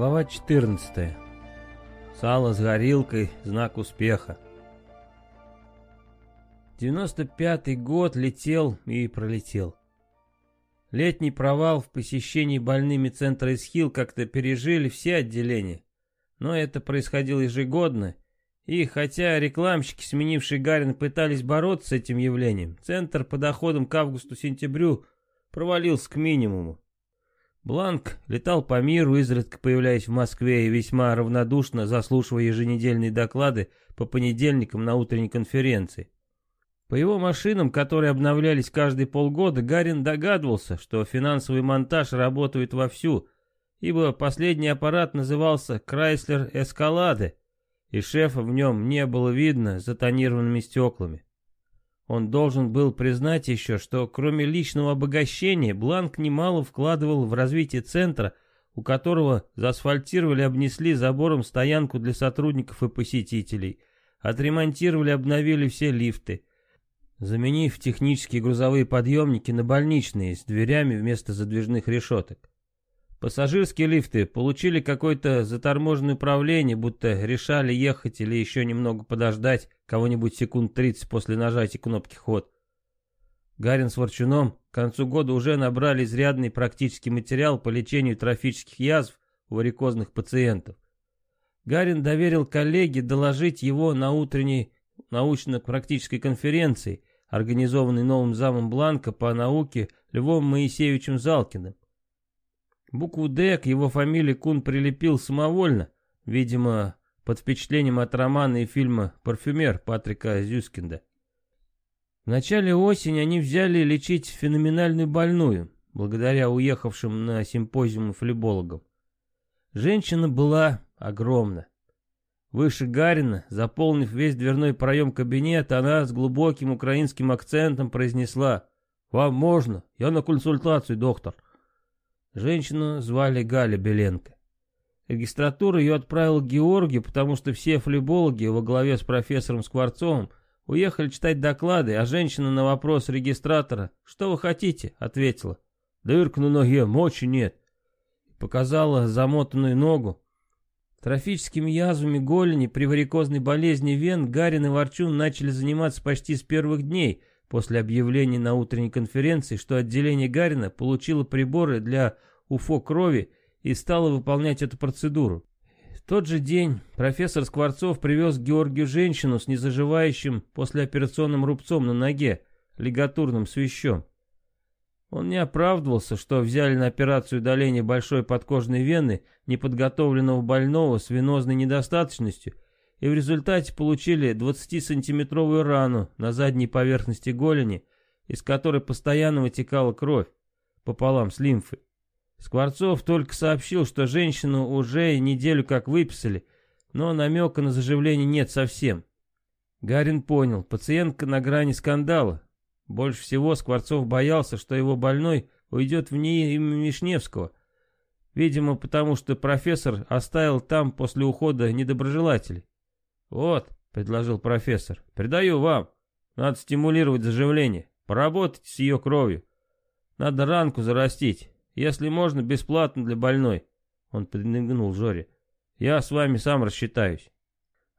Глава 14. Сало с горилкой – знак успеха. 95-й год летел и пролетел. Летний провал в посещении больными центра Исхил как-то пережили все отделения. Но это происходило ежегодно, и хотя рекламщики, сменившие Гарин, пытались бороться с этим явлением, центр по доходам к августу-сентябрю провалился к минимуму. Бланк летал по миру, изредка появляясь в Москве и весьма равнодушно заслушивая еженедельные доклады по понедельникам на утренней конференции. По его машинам, которые обновлялись каждые полгода, Гарин догадывался, что финансовый монтаж работает вовсю, ибо последний аппарат назывался «Крайслер Эскалады», и шефа в нем не было видно за тонированными стеклами. Он должен был признать еще, что кроме личного обогащения, Бланк немало вкладывал в развитие центра, у которого заасфальтировали, обнесли забором стоянку для сотрудников и посетителей, отремонтировали, обновили все лифты, заменив технические грузовые подъемники на больничные с дверями вместо задвижных решеток. Пассажирские лифты получили какое-то заторможенное управление, будто решали ехать или еще немного подождать кого-нибудь секунд 30 после нажатия кнопки «Ход». Гарин с Ворчуном к концу года уже набрали изрядный практический материал по лечению трофических язв у варикозных пациентов. Гарин доверил коллеге доложить его на утренней научно-практической конференции, организованной новым замом Бланка по науке Львом Моисеевичем Залкиным. Букву «Д» к его фамилии Кун прилепил самовольно, видимо, под впечатлением от романа и фильма «Парфюмер» Патрика Зюскинда. В начале осени они взяли лечить феноменальную больную, благодаря уехавшим на симпозиум флебологам. Женщина была огромна. Выше Гарина, заполнив весь дверной проем кабинета, она с глубоким украинским акцентом произнесла «Вам можно? Я на консультацию, доктор». Женщину звали Галя Беленко. Регистратура ее отправила к потому что все флебологи во главе с профессором Скворцовым уехали читать доклады, а женщина на вопрос регистратора «Что вы хотите?» ответила «Дырка на ноге, мочи нет». Показала замотанную ногу. Трофическими язвами голени при варикозной болезни вен Гарин и Ворчун начали заниматься почти с первых дней, после объявления на утренней конференции, что отделение Гарина получило приборы для УФО крови и стало выполнять эту процедуру. В тот же день профессор Скворцов привез Георгию женщину с незаживающим послеоперационным рубцом на ноге, лигатурным свищом. Он не оправдывался, что взяли на операцию удаления большой подкожной вены неподготовленного больного с венозной недостаточностью и в результате получили 20-сантиметровую рану на задней поверхности голени, из которой постоянно вытекала кровь, пополам с лимфой. Скворцов только сообщил, что женщину уже неделю как выписали, но намека на заживление нет совсем. Гарин понял, пациентка на грани скандала. Больше всего Скворцов боялся, что его больной уйдет в НИИ имени Вишневского. Видимо, потому что профессор оставил там после ухода недоброжелателей. «Вот», — предложил профессор, — «передаю вам. Надо стимулировать заживление. Поработать с ее кровью. Надо ранку зарастить. Если можно, бесплатно для больной». Он подмигнул Жоре. «Я с вами сам рассчитаюсь».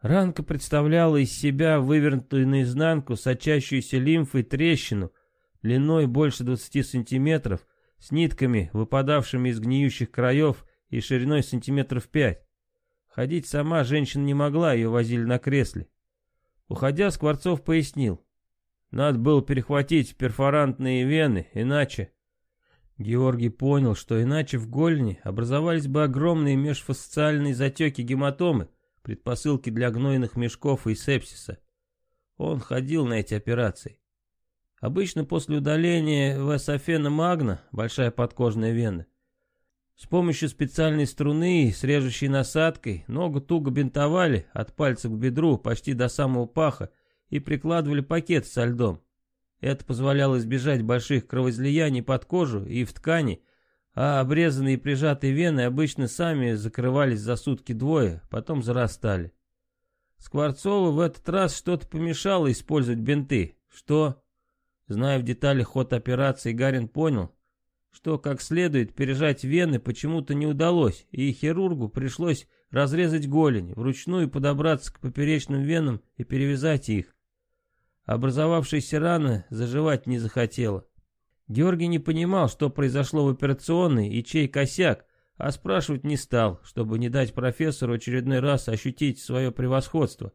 Ранка представляла из себя вывернутую наизнанку сочащуюся лимфой трещину длиной больше 20 сантиметров с нитками, выпадавшими из гниющих краев и шириной сантиметров пять. Ходить сама женщина не могла, ее возили на кресле. Уходя, Скворцов пояснил. Надо было перехватить перфорантные вены, иначе... Георгий понял, что иначе в голени образовались бы огромные межфасциальные затеки гематомы, предпосылки для гнойных мешков и сепсиса. Он ходил на эти операции. Обычно после удаления весофена магна, большая подкожная вена, с помощью специальной струны с режущей насадкой ногу туго бинтовали от пальца к бедру почти до самого паха и прикладывали пакет со льдом. Это позволяло избежать больших кровоизлияний под кожу и в ткани, а обрезанные и прижатые вены обычно сами закрывались за сутки двое, потом зарастали. Скворцову в этот раз что-то помешало использовать бинты. Что? Зная в деталях ход операции, Гарин понял, что как следует пережать вены почему-то не удалось, и хирургу пришлось разрезать голень, вручную подобраться к поперечным венам и перевязать их. Образовавшаяся рана заживать не захотела. Георгий не понимал, что произошло в операционной и чей косяк, а спрашивать не стал, чтобы не дать профессору очередной раз ощутить свое превосходство.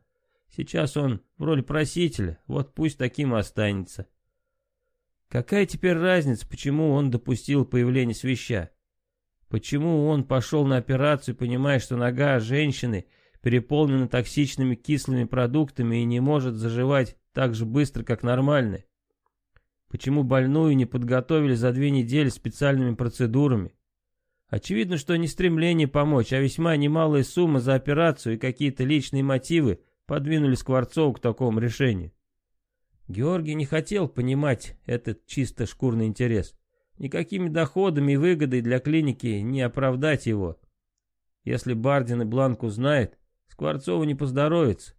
Сейчас он в роли просителя, вот пусть таким останется. Какая теперь разница, почему он допустил появление свища? Почему он пошел на операцию, понимая, что нога женщины переполнена токсичными кислыми продуктами и не может заживать так же быстро, как нормальная? Почему больную не подготовили за две недели специальными процедурами? Очевидно, что не стремление помочь, а весьма немалая сумма за операцию и какие-то личные мотивы подвинули Скворцову к такому решению. Георгий не хотел понимать этот чисто шкурный интерес. Никакими доходами и выгодой для клиники не оправдать его. Если Бардин и Бланк узнает, Скворцову не поздоровится.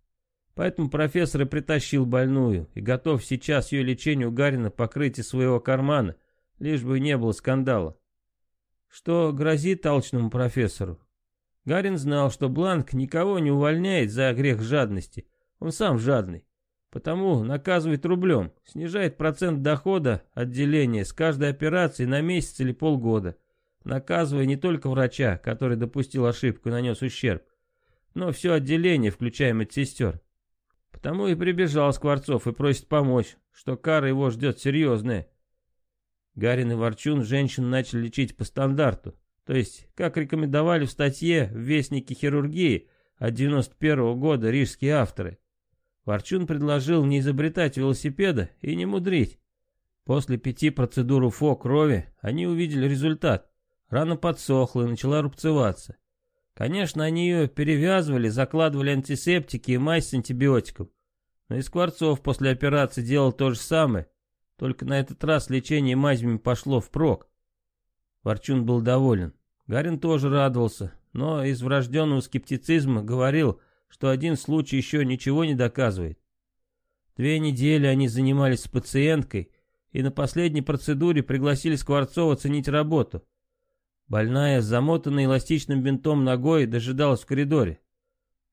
Поэтому профессор и притащил больную и готов сейчас ее лечению Гарина покрыть из своего кармана, лишь бы не было скандала. Что грозит толчному профессору? Гарин знал, что Бланк никого не увольняет за грех жадности. Он сам жадный. Потому наказывает рублем, снижает процент дохода отделения с каждой операции на месяц или полгода, наказывая не только врача, который допустил ошибку и нанес ущерб, но все отделение, включая медсестер. Потому и прибежал Скворцов и просит помочь, что кара его ждет серьезная. Гарин и Ворчун женщин начали лечить по стандарту, то есть, как рекомендовали в статье в Вестнике хирургии от 91 -го года рижские авторы. Ворчун предложил не изобретать велосипеда и не мудрить. После пяти процедур УФО крови они увидели результат. Рана подсохла и начала рубцеваться. Конечно, они ее перевязывали, закладывали антисептики и мазь с антибиотиком. Но и Скворцов после операции делал то же самое, только на этот раз лечение мазями пошло впрок. Ворчун был доволен. Гарин тоже радовался, но из врожденного скептицизма говорил, что один случай еще ничего не доказывает. Две недели они занимались с пациенткой и на последней процедуре пригласили Скворцова оценить работу. Больная с замотанной эластичным бинтом ногой дожидалась в коридоре.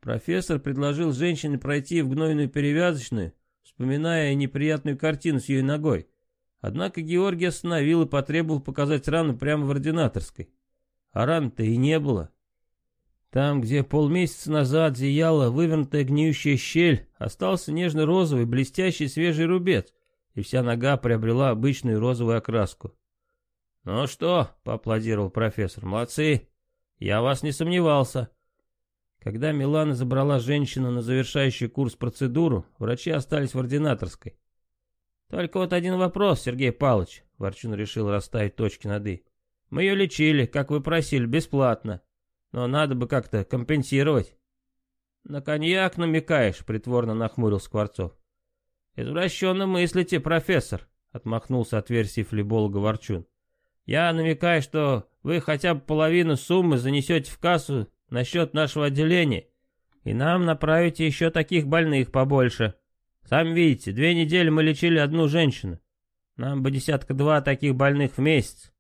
Профессор предложил женщине пройти в гнойную перевязочную, вспоминая неприятную картину с ее ногой. Однако Георгий остановил и потребовал показать рану прямо в ординаторской. А ран-то и не было. Там, где полмесяца назад зияла вывернутая гниющая щель, остался нежно-розовый, блестящий свежий рубец, и вся нога приобрела обычную розовую окраску. «Ну что?» — поаплодировал профессор. «Молодцы! Я вас не сомневался». Когда Милана забрала женщину на завершающий курс процедуру, врачи остались в ординаторской. «Только вот один вопрос, Сергей Павлович», — Ворчун решил расставить точки над «и». «Мы ее лечили, как вы просили, бесплатно но надо бы как-то компенсировать. На коньяк намекаешь, притворно нахмурил Скворцов. Извращенно мыслите, профессор, отмахнулся от версии флеболога Ворчун. Я намекаю, что вы хотя бы половину суммы занесете в кассу на счет нашего отделения, и нам направите еще таких больных побольше. Сами видите, две недели мы лечили одну женщину. Нам бы десятка-два таких больных в месяц.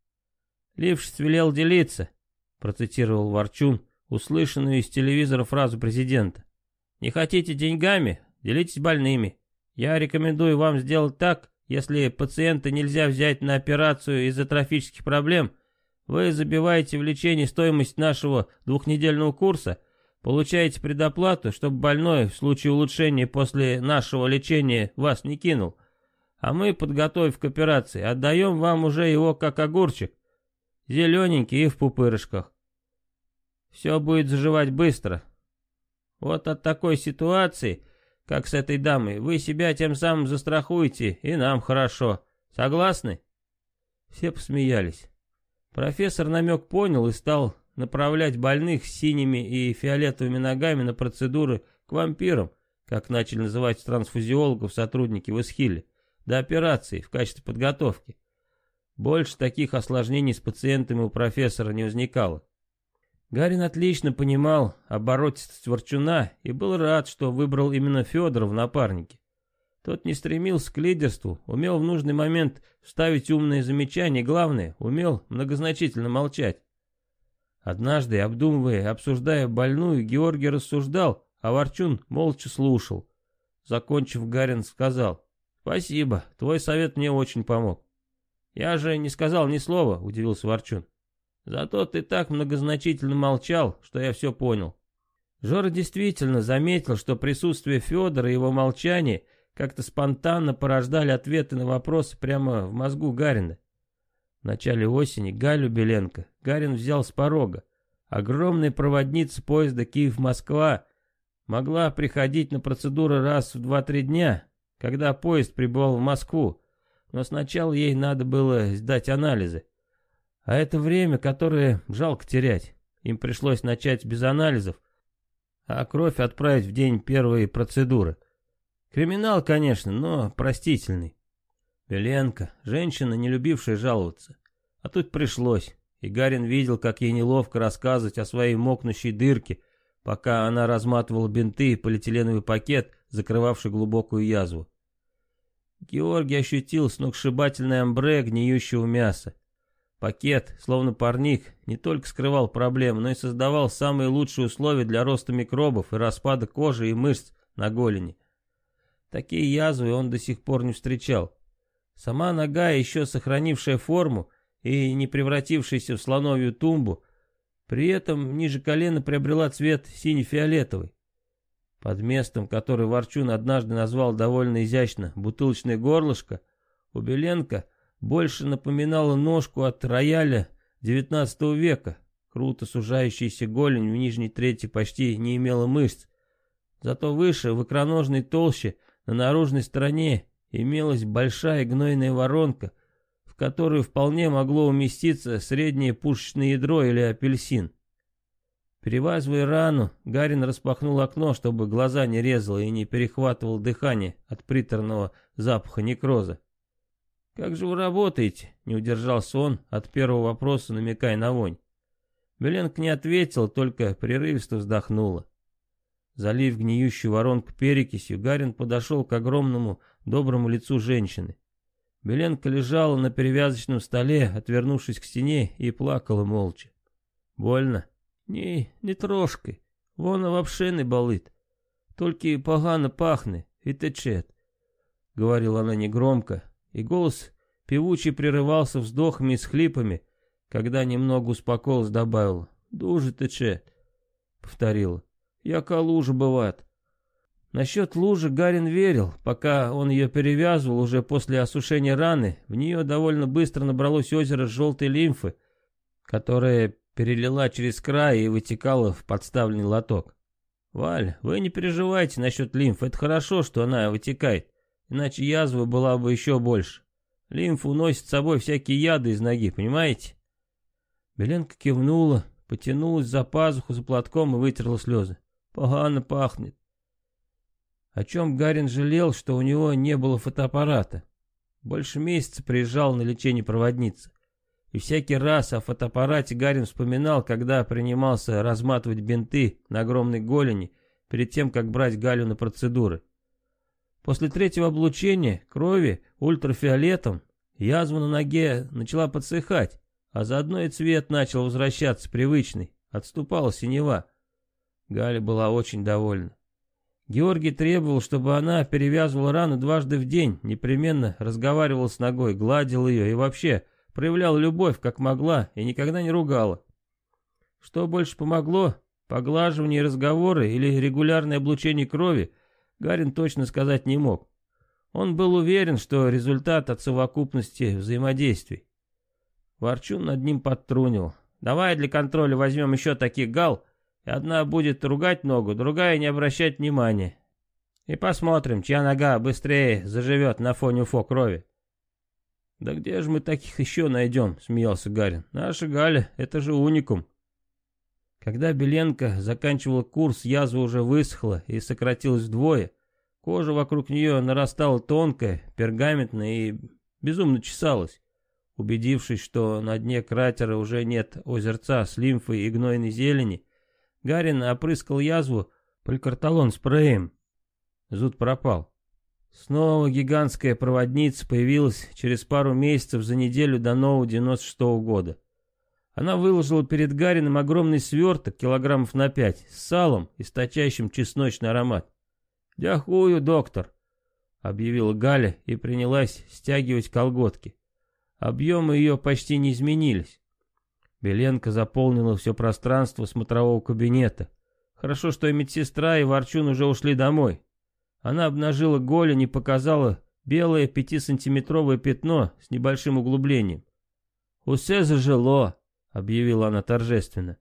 Лившиц велел делиться, процитировал Ворчун, услышанную из телевизора фразу президента. «Не хотите деньгами? Делитесь больными. Я рекомендую вам сделать так, если пациента нельзя взять на операцию из-за трофических проблем, вы забиваете в лечение стоимость нашего двухнедельного курса, получаете предоплату, чтобы больной в случае улучшения после нашего лечения вас не кинул, а мы, подготовив к операции, отдаем вам уже его как огурчик, зелененький и в пупырышках. Все будет заживать быстро. Вот от такой ситуации, как с этой дамой, вы себя тем самым застрахуете, и нам хорошо. Согласны?» Все посмеялись. Профессор намек понял и стал направлять больных с синими и фиолетовыми ногами на процедуры к вампирам, как начали называть трансфузиологов сотрудники в Исхилле, до операции в качестве подготовки. Больше таких осложнений с пациентами у профессора не возникало. Гарин отлично понимал оборотистость Ворчуна и был рад, что выбрал именно Федора в напарнике. Тот не стремился к лидерству, умел в нужный момент вставить умные замечания, главное, умел многозначительно молчать. Однажды, обдумывая обсуждая больную, Георгий рассуждал, а Ворчун молча слушал. Закончив, Гарин сказал, «Спасибо, твой совет мне очень помог». «Я же не сказал ни слова», — удивился Ворчун. «Зато ты так многозначительно молчал, что я все понял». Жора действительно заметил, что присутствие Федора и его молчание как-то спонтанно порождали ответы на вопросы прямо в мозгу Гарина. В начале осени Галю Беленко Гарин взял с порога. Огромная проводница поезда Киев-Москва могла приходить на процедуры раз в 2-3 дня, когда поезд прибывал в Москву, но сначала ей надо было сдать анализы. А это время, которое жалко терять. Им пришлось начать без анализов, а кровь отправить в день первой процедуры. Криминал, конечно, но простительный. Беленко, женщина, не любившая жаловаться. А тут пришлось, и Гарин видел, как ей неловко рассказывать о своей мокнущей дырке, пока она разматывала бинты и полиэтиленовый пакет, закрывавший глубокую язву. Георгий ощутил сногсшибательное амбре гниющего мяса. Пакет, словно парник, не только скрывал проблемы, но и создавал самые лучшие условия для роста микробов и распада кожи и мышц на голени. Такие язвы он до сих пор не встречал. Сама нога, еще сохранившая форму и не превратившаяся в слоновью тумбу, при этом ниже колена приобрела цвет сине-фиолетовый. Под местом, который Ворчун однажды назвал довольно изящно бутылочное горлышко, у Беленко больше напоминала ножку от рояля XIX века. Круто сужающаяся голень в нижней трети почти не имела мышц. Зато выше, в икроножной толще, на наружной стороне имелась большая гнойная воронка, в которую вполне могло уместиться среднее пушечное ядро или апельсин. Перевязывая рану, Гарин распахнул окно, чтобы глаза не резало и не перехватывал дыхание от приторного запаха некроза. «Как же вы работаете?» — не удержался он от первого вопроса, намекая на вонь. Беленк не ответил, только прерывисто вздохнула. Залив гниющую воронку перекисью, Гарин подошел к огромному доброму лицу женщины. Беленка лежала на перевязочном столе, отвернувшись к стене, и плакала молча. «Больно?» «Ні, не трошки. Вона вообще не болит. Только погано пахнет и течет», — говорила она негромко, и голос певучий прерывался вздохами и схлипами, когда немного успокоилась, добавила «Дуже течет», — повторила. Яка лужа бывает. Насчет лужи Гарин верил, пока он ее перевязывал уже после осушения раны, в нее довольно быстро набралось озеро желтой лимфы, которое перелила через край и вытекала в подставленный лоток. «Валь, вы не переживайте насчет лимфы, это хорошо, что она вытекает, иначе язва была бы еще больше. Лимфа уносит с собой всякие яды из ноги, понимаете?» Беленка кивнула, потянулась за пазуху за платком и вытерла слезы. Погано пахнет. О чем Гарин жалел, что у него не было фотоаппарата. Больше месяца приезжал на лечение проводницы. И всякий раз о фотоаппарате Гарин вспоминал, когда принимался разматывать бинты на огромной голени перед тем, как брать Галю на процедуры. После третьего облучения крови ультрафиолетом язва на ноге начала подсыхать, а заодно и цвет начал возвращаться привычный, отступала синева. Галя была очень довольна. Георгий требовал, чтобы она перевязывала рану дважды в день, непременно разговаривал с ногой, гладил ее и вообще проявлял любовь, как могла, и никогда не ругала. Что больше помогло, поглаживание и разговоры или регулярное облучение крови, Гарин точно сказать не мог. Он был уверен, что результат от совокупности взаимодействий. Ворчун над ним подтрунил. «Давай для контроля возьмем еще таких гал, и одна будет ругать ногу, другая не обращать внимания. И посмотрим, чья нога быстрее заживет на фоне уфо крови. «Да где же мы таких еще найдем?» — смеялся Гарин. «Наша Галя — это же уникум». Когда Беленко заканчивала курс, язва уже высохла и сократилась вдвое. Кожа вокруг нее нарастала тонкая, пергаментная и безумно чесалась. Убедившись, что на дне кратера уже нет озерца с лимфой и гнойной зелени, Гарин опрыскал язву полькарталон спреем. Зуд пропал. Снова гигантская проводница появилась через пару месяцев за неделю до нового 96 -го года. Она выложила перед Гарином огромный сверток, килограммов на пять, с салом, источающим чесночный аромат. «Дякую, доктор», — объявила Галя и принялась стягивать колготки. Объемы ее почти не изменились. Беленко заполнила все пространство смотрового кабинета. Хорошо, что и медсестра, и Ворчун уже ушли домой. Она обнажила голень и показала белое пятисантиметровое пятно с небольшим углублением. «Усе зажило», — объявила она торжественно.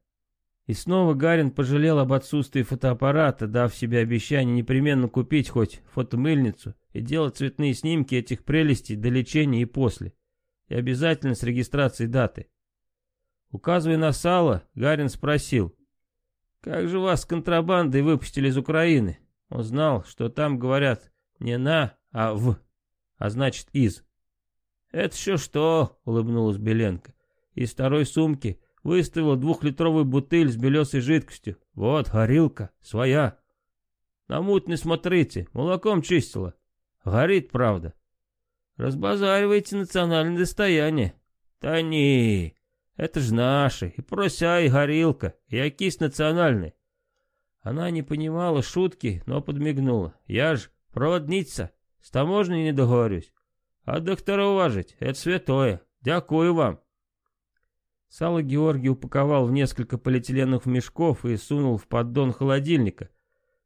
И снова Гарин пожалел об отсутствии фотоаппарата, дав себе обещание непременно купить хоть фотомыльницу и делать цветные снимки этих прелестей до лечения и после. И обязательно с регистрацией даты. Указывая на сало, Гарин спросил, «Как же вас с контрабандой выпустили из Украины?» Он знал, что там говорят не «на», а «в», а значит «из». «Это еще что?» — улыбнулась Беленко. Из второй сумки выставила двухлитровую бутыль с белесой жидкостью. Вот, горилка, своя. На муть не смотрите, молоком чистила. Горит, правда. Разбазариваете национальное достояние. Да не, это ж наши, и прося, и горилка, и окись национальный. Она не понимала шутки, но подмигнула. Я ж проводница, с таможней не договорюсь. А доктора уважить, это святое. Дякую вам. Сало Георгий упаковал в несколько полиэтиленовых мешков и сунул в поддон холодильника,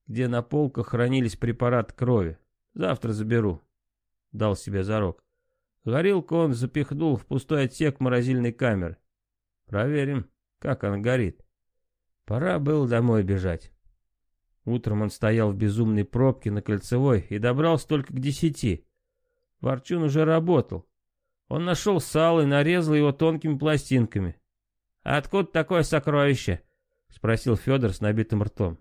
где на полках хранились препараты крови. Завтра заберу. Дал себе зарок. Горилку он запихнул в пустой отсек морозильной камеры. Проверим, как она горит. Пора было домой бежать. Утром он стоял в безумной пробке на Кольцевой и добрался только к десяти. Ворчун уже работал. Он нашел сало и нарезал его тонкими пластинками. «А откуда такое сокровище?» — спросил Федор с набитым ртом.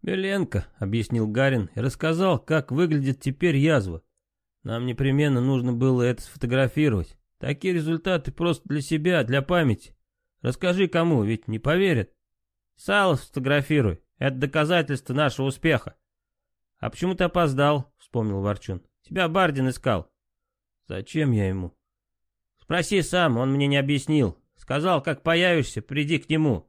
«Беленко», — объяснил Гарин и рассказал, как выглядит теперь язва. «Нам непременно нужно было это сфотографировать. Такие результаты просто для себя, для памяти. Расскажи кому, ведь не поверят. Сало сфотографируй, это доказательство нашего успеха». «А почему ты опоздал?» — вспомнил Ворчун. «Тебя Бардин искал». Зачем я ему? Спроси сам, он мне не объяснил. Сказал, как появишься, приди к нему.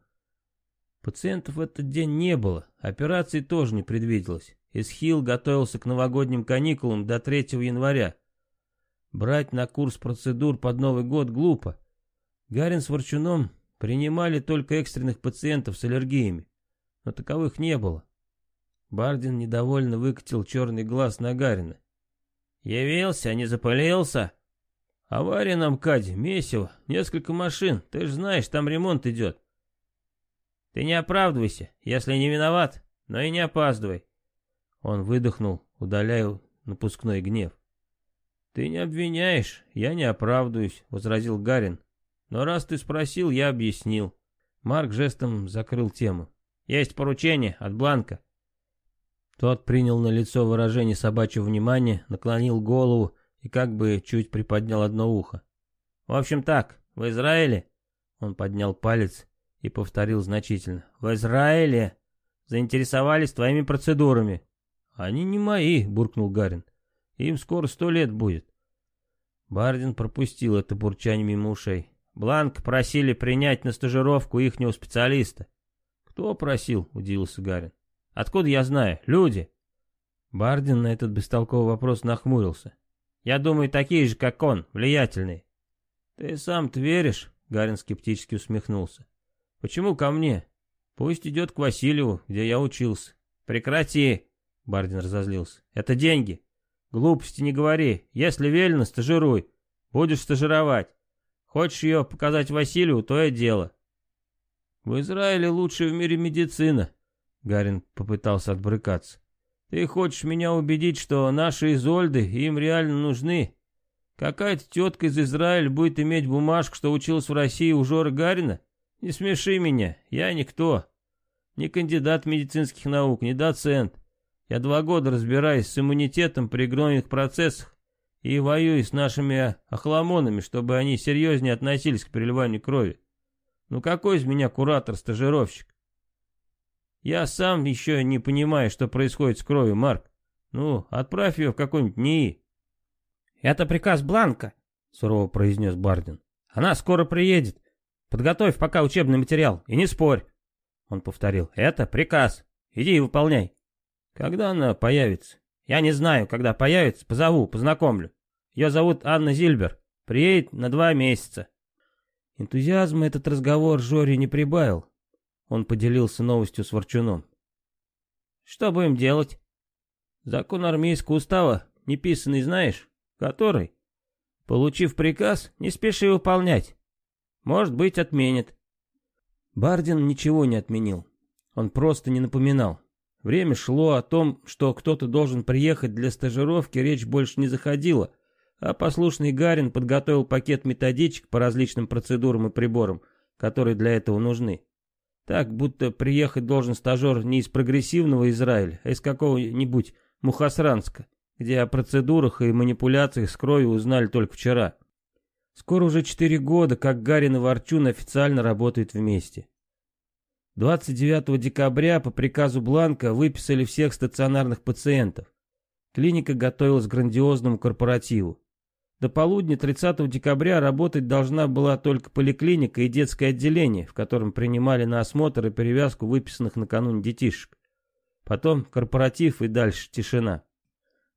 Пациентов в этот день не было, операции тоже не предвиделось. Исхил готовился к новогодним каникулам до 3 января. Брать на курс процедур под Новый год глупо. Гарин с Ворчуном принимали только экстренных пациентов с аллергиями, но таковых не было. Бардин недовольно выкатил черный глаз на Гарина. «Явился, не запылился?» «Авария на МКАДе, месиво, несколько машин, ты же знаешь, там ремонт идет». «Ты не оправдывайся, если не виноват, но и не опаздывай». Он выдохнул, удаляя напускной гнев. «Ты не обвиняешь, я не оправдываюсь», — возразил Гарин. «Но раз ты спросил, я объяснил». Марк жестом закрыл тему. «Есть поручение от Бланка. Тот принял на лицо выражение собачьего внимания, наклонил голову и как бы чуть приподнял одно ухо. «В общем так, в Израиле...» Он поднял палец и повторил значительно. «В Израиле заинтересовались твоими процедурами». «Они не мои», — буркнул Гарин. «Им скоро сто лет будет». Бардин пропустил это бурчание мимо ушей. Бланк просили принять на стажировку ихнего специалиста. «Кто просил?» — удивился Гарин. Откуда я знаю? Люди. Бардин на этот бестолковый вопрос нахмурился. Я думаю, такие же, как он, влиятельные. Ты сам-то веришь? Гарин скептически усмехнулся. Почему ко мне? Пусть идет к Васильеву, где я учился. Прекрати, Бардин разозлился. Это деньги. Глупости не говори. Если велено, стажируй. Будешь стажировать. Хочешь ее показать Васильеву, то и дело. В Израиле лучшая в мире медицина, Гарин попытался отбрыкаться. «Ты хочешь меня убедить, что наши Изольды им реально нужны? Какая-то тетка из Израиля будет иметь бумажку, что училась в России у Жора Гарина? Не смеши меня, я никто. Не кандидат медицинских наук, не доцент. Я два года разбираюсь с иммунитетом при гнойных процессах и воюю с нашими охламонами, чтобы они серьезнее относились к переливанию крови. Ну какой из меня куратор-стажировщик? Я сам еще не понимаю, что происходит с кровью, Марк. Ну, отправь ее в какой-нибудь НИИ. «Это приказ Бланка», — сурово произнес Бардин. «Она скоро приедет. Подготовь пока учебный материал и не спорь». Он повторил. «Это приказ. Иди и выполняй». «Когда она появится?» «Я не знаю, когда появится. Позову, познакомлю. Ее зовут Анна Зильбер. Приедет на два месяца». Энтузиазма этот разговор Жори не прибавил. Он поделился новостью с Ворчуном. «Что будем делать?» «Закон армейского устава, неписанный знаешь? Который?» «Получив приказ, не спеши выполнять. Может быть, отменит». Бардин ничего не отменил. Он просто не напоминал. Время шло о том, что кто-то должен приехать для стажировки, речь больше не заходила, а послушный Гарин подготовил пакет методичек по различным процедурам и приборам, которые для этого нужны. Так, будто приехать должен стажер не из прогрессивного Израиля, а из какого-нибудь Мухасранска, где о процедурах и манипуляциях с кровью узнали только вчера. Скоро уже четыре года, как Гарин и Ворчун официально работают вместе. 29 декабря по приказу Бланка выписали всех стационарных пациентов. Клиника готовилась к грандиозному корпоративу. До полудня 30 декабря работать должна была только поликлиника и детское отделение, в котором принимали на осмотр и перевязку выписанных накануне детишек. Потом корпоратив и дальше тишина.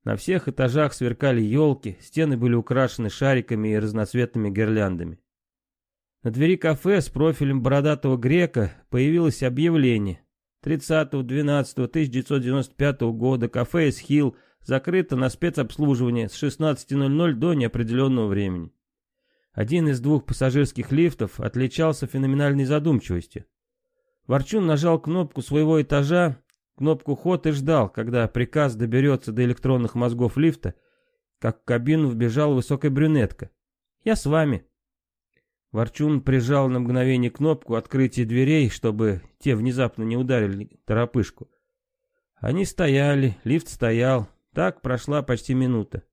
На всех этажах сверкали елки, стены были украшены шариками и разноцветными гирляндами. На двери кафе с профилем бородатого грека появилось объявление. 30.12.1995 года кафе «Эсхилл» закрыто на спецобслуживание с 16.00 до неопределенного времени. Один из двух пассажирских лифтов отличался феноменальной задумчивостью. Ворчун нажал кнопку своего этажа, кнопку «Ход» и ждал, когда приказ доберется до электронных мозгов лифта, как в кабину вбежала высокая брюнетка. «Я с вами». Ворчун прижал на мгновение кнопку открытия дверей, чтобы те внезапно не ударили торопышку. Они стояли, лифт стоял, так прошла почти минута.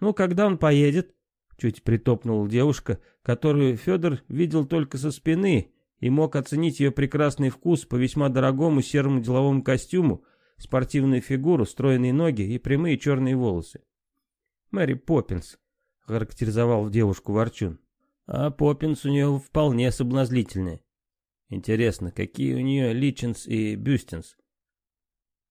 «Ну, когда он поедет?» Чуть притопнула девушка, которую Федор видел только со спины и мог оценить ее прекрасный вкус по весьма дорогому серому деловому костюму, спортивную фигуру, стройные ноги и прямые черные волосы. «Мэри Поппинс», — характеризовал девушку Ворчун. «А Поппинс у нее вполне соблазнительная. Интересно, какие у нее Личинс и Бюстинс?»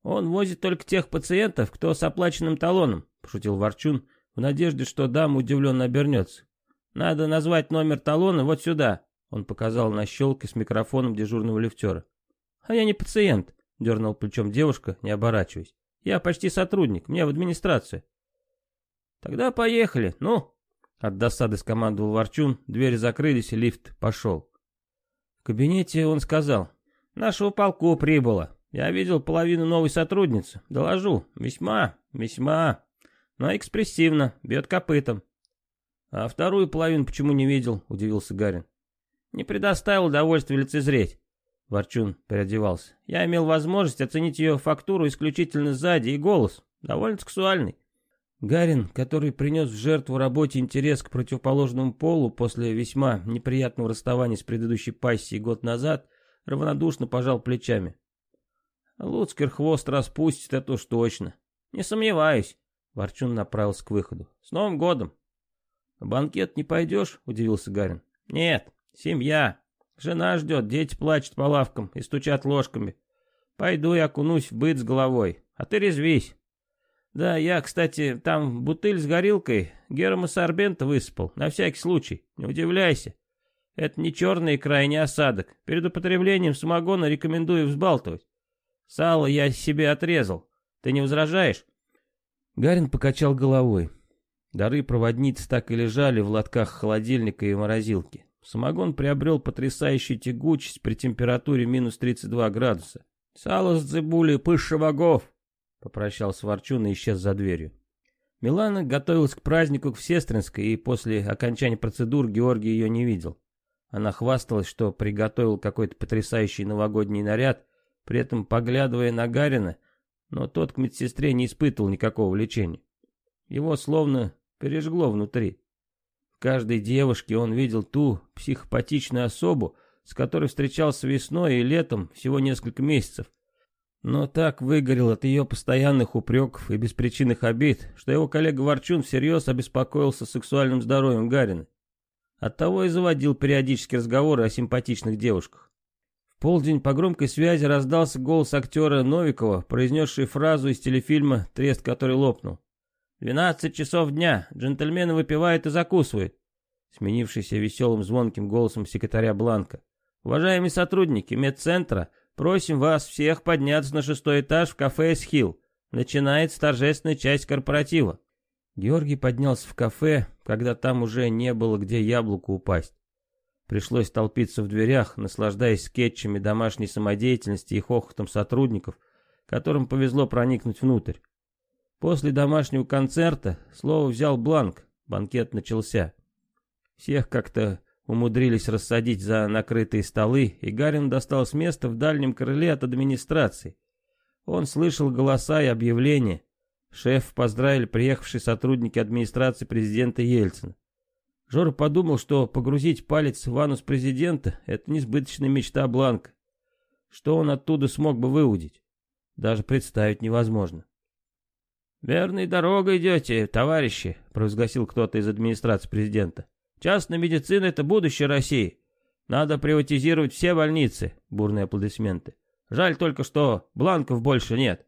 «Он возит только тех пациентов, кто с оплаченным талоном», — пошутил Ворчун, в надежде, что дама удивленно обернется. «Надо назвать номер талона вот сюда», — он показал на щелке с микрофоном дежурного лифтера. «А я не пациент», — дернул плечом девушка, не оборачиваясь. «Я почти сотрудник, мне в администрацию». «Тогда поехали, ну!» От досады скомандовал Ворчун, двери закрылись лифт пошел. В кабинете он сказал, «Нашего полку прибыло. Я видел половину новой сотрудницы. Доложу. Весьма, весьма. Но экспрессивно. Бьет копытом. А вторую половину почему не видел? Удивился Гарин. Не предоставил удовольствия лицезреть. Ворчун переодевался. Я имел возможность оценить ее фактуру исключительно сзади и голос. Довольно сексуальный. Гарин, который принес в жертву работе интерес к противоположному полу после весьма неприятного расставания с предыдущей пассией год назад, равнодушно пожал плечами. Луцкер хвост распустит, это уж точно. Не сомневаюсь. Ворчун направился к выходу. С Новым годом. На банкет не пойдешь? Удивился Гарин. Нет, семья. Жена ждет, дети плачут по лавкам и стучат ложками. Пойду и окунусь в быт с головой. А ты резвись. Да, я, кстати, там бутыль с горилкой геромосорбента высыпал, на всякий случай. Не удивляйся. Это не черный икра не осадок. Перед употреблением самогона рекомендую взбалтывать. Сало я себе отрезал. Ты не возражаешь?» Гарин покачал головой. Дары проводниц так и лежали в лотках холодильника и морозилки. Самогон приобрел потрясающую тягучесть при температуре минус 32 градуса. «Сало с цибулей, пыш шабагов!» — попрощался Ворчун и исчез за дверью. Милана готовилась к празднику в Сестринской, и после окончания процедур Георгий ее не видел. Она хвасталась, что приготовил какой-то потрясающий новогодний наряд, при этом поглядывая на Гарина, но тот к медсестре не испытывал никакого влечения. Его словно пережгло внутри. В каждой девушке он видел ту психопатичную особу, с которой встречался весной и летом всего несколько месяцев, но так выгорел от ее постоянных упреков и беспричинных обид, что его коллега Ворчун всерьез обеспокоился сексуальным здоровьем Гарина. Оттого и заводил периодически разговоры о симпатичных девушках. Полдень по громкой связи раздался голос актера Новикова, произнесший фразу из телефильма «Трест, который лопнул». «Двенадцать часов дня, джентльмены выпивают и закусывают», сменившийся веселым звонким голосом секретаря Бланка. «Уважаемые сотрудники медцентра, просим вас всех подняться на шестой этаж в кафе «Эсхилл». Начинается торжественная часть корпоратива». Георгий поднялся в кафе, когда там уже не было где яблоку упасть. Пришлось толпиться в дверях, наслаждаясь скетчами домашней самодеятельности и хохотом сотрудников, которым повезло проникнуть внутрь. После домашнего концерта слово взял Бланк, банкет начался. Всех как-то умудрились рассадить за накрытые столы, и Гарин достал с места в дальнем крыле от администрации. Он слышал голоса и объявления, Шеф поздравили приехавшие сотрудники администрации президента Ельцина. Жора подумал, что погрузить палец в анус президента – это несбыточная мечта Бланка. Что он оттуда смог бы выудить? Даже представить невозможно. «Верной дорогой идете, товарищи», – провозгласил кто-то из администрации президента. «Частная медицина – это будущее России. Надо приватизировать все больницы», – бурные аплодисменты. «Жаль только, что бланков больше нет».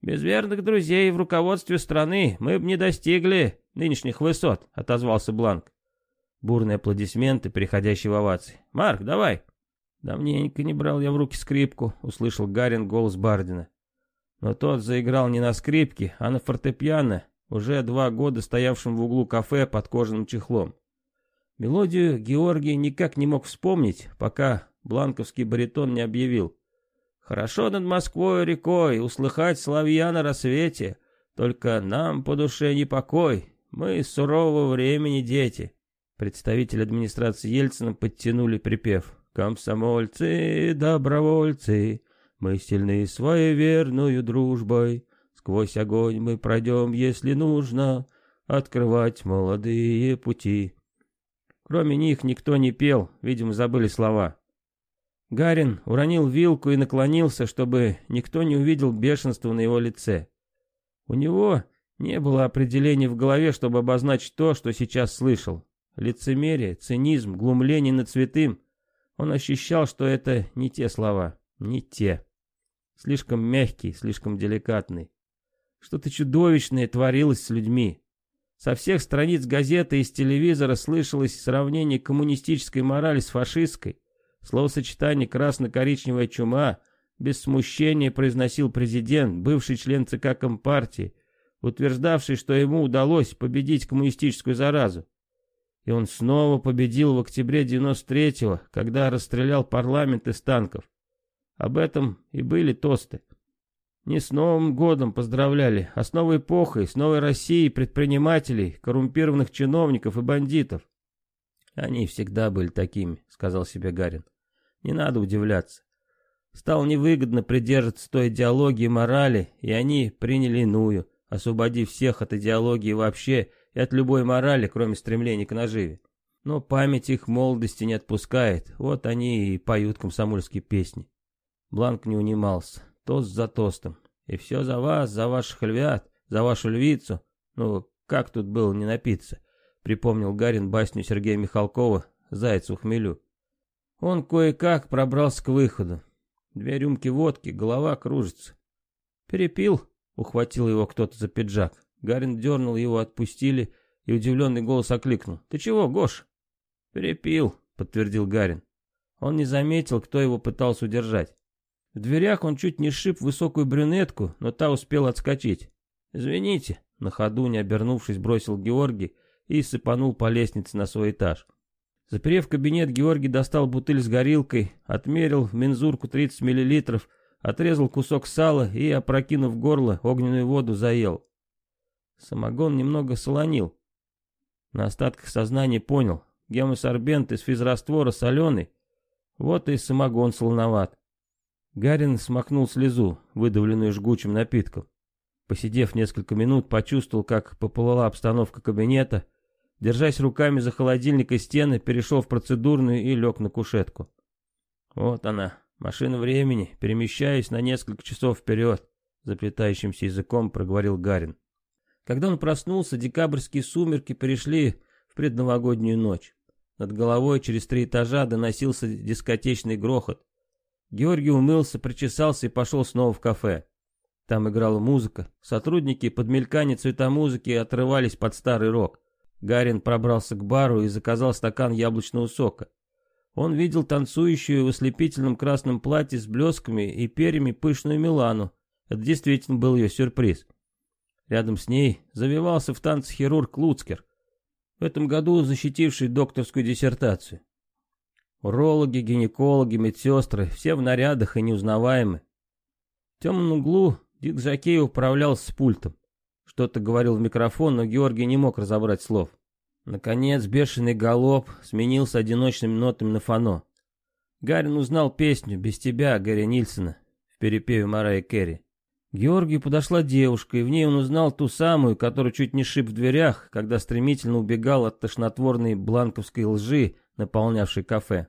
«Без верных друзей в руководстве страны мы бы не достигли нынешних высот», — отозвался Бланк. Бурные аплодисменты, переходящие в овации. «Марк, давай!» «Давненько не брал я в руки скрипку», — услышал Гарин голос Бардина. Но тот заиграл не на скрипке, а на фортепиано, уже два года стоявшим в углу кафе под кожаным чехлом. Мелодию Георгий никак не мог вспомнить, пока бланковский баритон не объявил. Хорошо над Москвой рекой услыхать соловья на рассвете, Только нам по душе не покой, мы сурового времени дети. Представители администрации Ельцина подтянули припев. Комсомольцы, добровольцы, мы сильны своей верную дружбой. Сквозь огонь мы пройдем, если нужно, открывать молодые пути. Кроме них никто не пел, видимо, забыли слова. Гарин уронил вилку и наклонился, чтобы никто не увидел бешенства на его лице. У него не было определений в голове, чтобы обозначить то, что сейчас слышал. Лицемерие, цинизм, глумление над святым. Он ощущал, что это не те слова, не те. Слишком мягкий, слишком деликатный. Что-то чудовищное творилось с людьми. Со всех страниц газеты и с телевизора слышалось сравнение коммунистической морали с фашистской. Словосочетание «красно-коричневая чума» без смущения произносил президент, бывший член ЦК Компартии, утверждавший, что ему удалось победить коммунистическую заразу. И он снова победил в октябре 93-го, когда расстрелял парламент из танков. Об этом и были тосты. Не с Новым годом поздравляли, а с новой эпохой, с новой Россией предпринимателей, коррумпированных чиновников и бандитов. Они всегда были такими, сказал себе Гарин. Не надо удивляться. Стало невыгодно придерживаться той идеологии морали, и они приняли иную, освободив всех от идеологии вообще и от любой морали, кроме стремления к наживе. Но память их молодости не отпускает, вот они и поют комсомольские песни. Бланк не унимался, тост за тостом. И все за вас, за ваших львят, за вашу львицу. Ну, как тут было не напиться? Припомнил Гарин басню Сергея Михалкова «Зайцу хмелю». Он кое-как пробрался к выходу. Две рюмки водки, голова кружится. «Перепил?» — ухватил его кто-то за пиджак. Гарин дернул его, отпустили, и удивленный голос окликнул. «Ты чего, Гош?» «Перепил», — подтвердил Гарин. Он не заметил, кто его пытался удержать. В дверях он чуть не сшиб высокую брюнетку, но та успела отскочить. «Извините», — на ходу, не обернувшись, бросил Георгий и сыпанул по лестнице на свой этаж. Заперев кабинет, Георгий достал бутыль с горилкой, отмерил в мензурку 30 мл, отрезал кусок сала и, опрокинув горло, огненную воду заел. Самогон немного солонил. На остатках сознания понял, гемосорбент из физраствора соленый, вот и самогон солоноват. Гарин смахнул слезу, выдавленную жгучим напитком. Посидев несколько минут, почувствовал, как поплыла обстановка кабинета, Держась руками за холодильник и стены, перешел в процедурную и лег на кушетку. Вот она, Машина времени, перемещаюсь на несколько часов вперед», — заплетающимся языком проговорил Гарин. Когда он проснулся, декабрьские сумерки перешли в предновогоднюю ночь. Над головой через три этажа доносился дискотечный грохот. Георгий умылся, причесался и пошел снова в кафе. Там играла музыка. Сотрудники под мелькание цвета музыки отрывались под старый рок. Гарин пробрался к бару и заказал стакан яблочного сока. Он видел танцующую в ослепительном красном платье с блесками и перьями пышную Милану. Это действительно был ее сюрприз. Рядом с ней завивался в танце хирург Луцкер, в этом году защитивший докторскую диссертацию. Урологи, гинекологи, медсестры, все в нарядах и неузнаваемы. В темном углу Дик Жакей управлялся с пультом. Что-то говорил в микрофон, но Георгий не мог разобрать слов. Наконец, бешеный галоп сменился одиночными нотами на фано. Гарин узнал песню «Без тебя» Гарри Нильсона в перепеве Марая Керри. Георгию подошла девушка, и в ней он узнал ту самую, которую чуть не шип в дверях, когда стремительно убегал от тошнотворной бланковской лжи, наполнявшей кафе.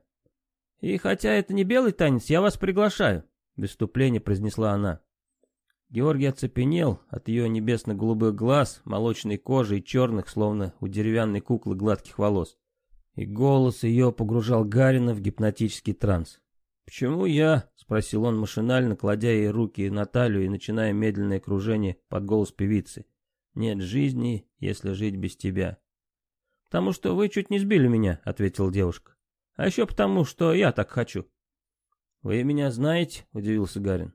«И хотя это не белый танец, я вас приглашаю», — без вступления произнесла она. Георгий оцепенел от ее небесно-голубых глаз, молочной кожи и черных, словно у деревянной куклы гладких волос. И голос ее погружал Гарина в гипнотический транс. «Почему я?» — спросил он машинально, кладя ей руки на талию и начиная медленное кружение под голос певицы. «Нет жизни, если жить без тебя». «Потому что вы чуть не сбили меня», — ответила девушка. «А еще потому, что я так хочу». «Вы меня знаете?» — удивился Гарин.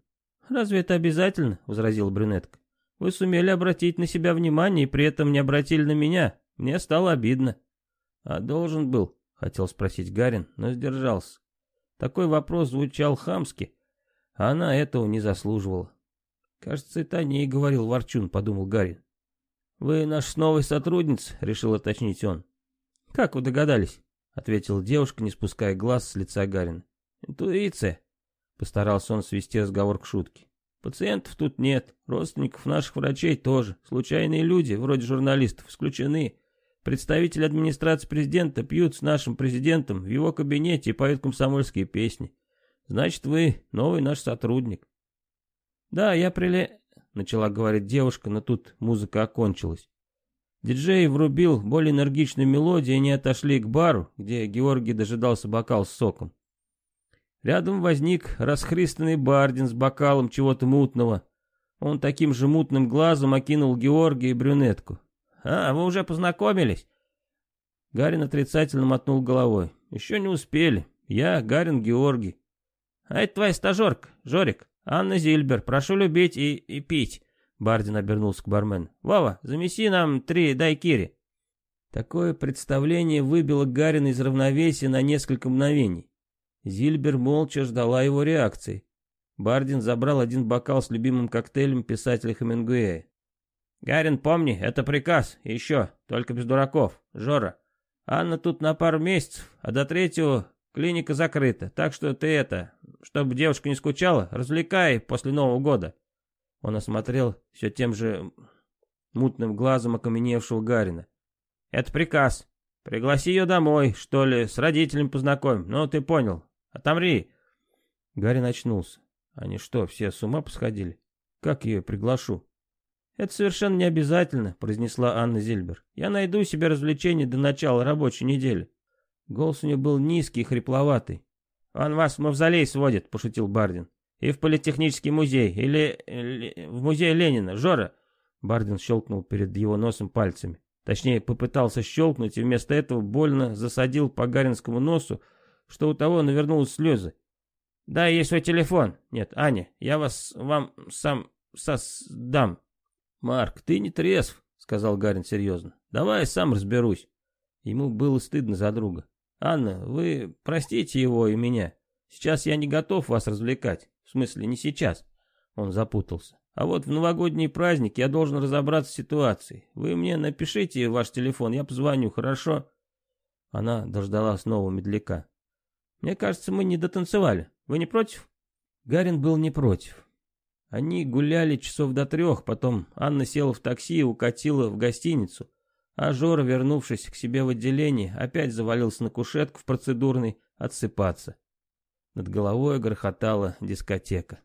«Разве это обязательно?» — возразила брюнетка. «Вы сумели обратить на себя внимание и при этом не обратили на меня. Мне стало обидно». «А должен был?» — хотел спросить Гарин, но сдержался. Такой вопрос звучал хамски, а она этого не заслуживала. «Кажется, это о ней говорил Ворчун», — подумал Гарин. «Вы наш новый сотрудница?» — решил уточнить он. «Как вы догадались?» — ответила девушка, не спуская глаз с лица Гарина. «Интуиция», Постарался он свести разговор к шутке. Пациентов тут нет, родственников наших врачей тоже. Случайные люди, вроде журналистов, исключены. Представители администрации президента пьют с нашим президентом в его кабинете и поют комсомольские песни. Значит, вы новый наш сотрудник. Да, я приле... Начала говорить девушка, но тут музыка окончилась. Диджей врубил более энергичную мелодию, и они отошли к бару, где Георгий дожидался бокал с соком. Рядом возник расхристанный Бардин с бокалом чего-то мутного. Он таким же мутным глазом окинул Георгия и брюнетку. «А, вы уже познакомились?» Гарин отрицательно мотнул головой. «Еще не успели. Я Гарин Георгий». «А это твоя стажерка, Жорик. Анна Зильбер. Прошу любить и, и пить». Бардин обернулся к бармену. «Вова, замеси нам три дайкири». Такое представление выбило Гарина из равновесия на несколько мгновений. Зильбер молча ждала его реакции. Бардин забрал один бокал с любимым коктейлем писателя Хемингуэя. «Гарин, помни, это приказ. Еще, только без дураков. Жора, Анна тут на пару месяцев, а до третьего клиника закрыта. Так что ты это, чтобы девушка не скучала, развлекай после Нового года». Он осмотрел все тем же мутным глазом окаменевшего Гарина. «Это приказ. Пригласи ее домой, что ли, с родителями познакомим. Ну, ты понял, Отомри!» Гарри начнулся. «Они что, все с ума посходили? Как ее приглашу?» «Это совершенно не обязательно», — произнесла Анна Зильбер. «Я найду себе развлечение до начала рабочей недели». Голос у нее был низкий и хрипловатый. «Он вас в мавзолей сводит», — пошутил Бардин. «И в политехнический музей, или, или в музей Ленина. Жора!» Бардин щелкнул перед его носом пальцами. Точнее, попытался щелкнуть, и вместо этого больно засадил по гаринскому носу что у того навернулись слезы. «Да, есть свой телефон. Нет, Аня, я вас вам сам создам». «Марк, ты не трезв», — сказал Гарин серьезно. «Давай я сам разберусь». Ему было стыдно за друга. «Анна, вы простите его и меня. Сейчас я не готов вас развлекать. В смысле, не сейчас». Он запутался. «А вот в новогодний праздник я должен разобраться с ситуацией. Вы мне напишите ваш телефон, я позвоню, хорошо?» Она дождалась нового медляка. Мне кажется, мы не дотанцевали. Вы не против?» Гарин был не против. Они гуляли часов до трех, потом Анна села в такси и укатила в гостиницу, а Жора, вернувшись к себе в отделение, опять завалился на кушетку в процедурной отсыпаться. Над головой грохотала дискотека.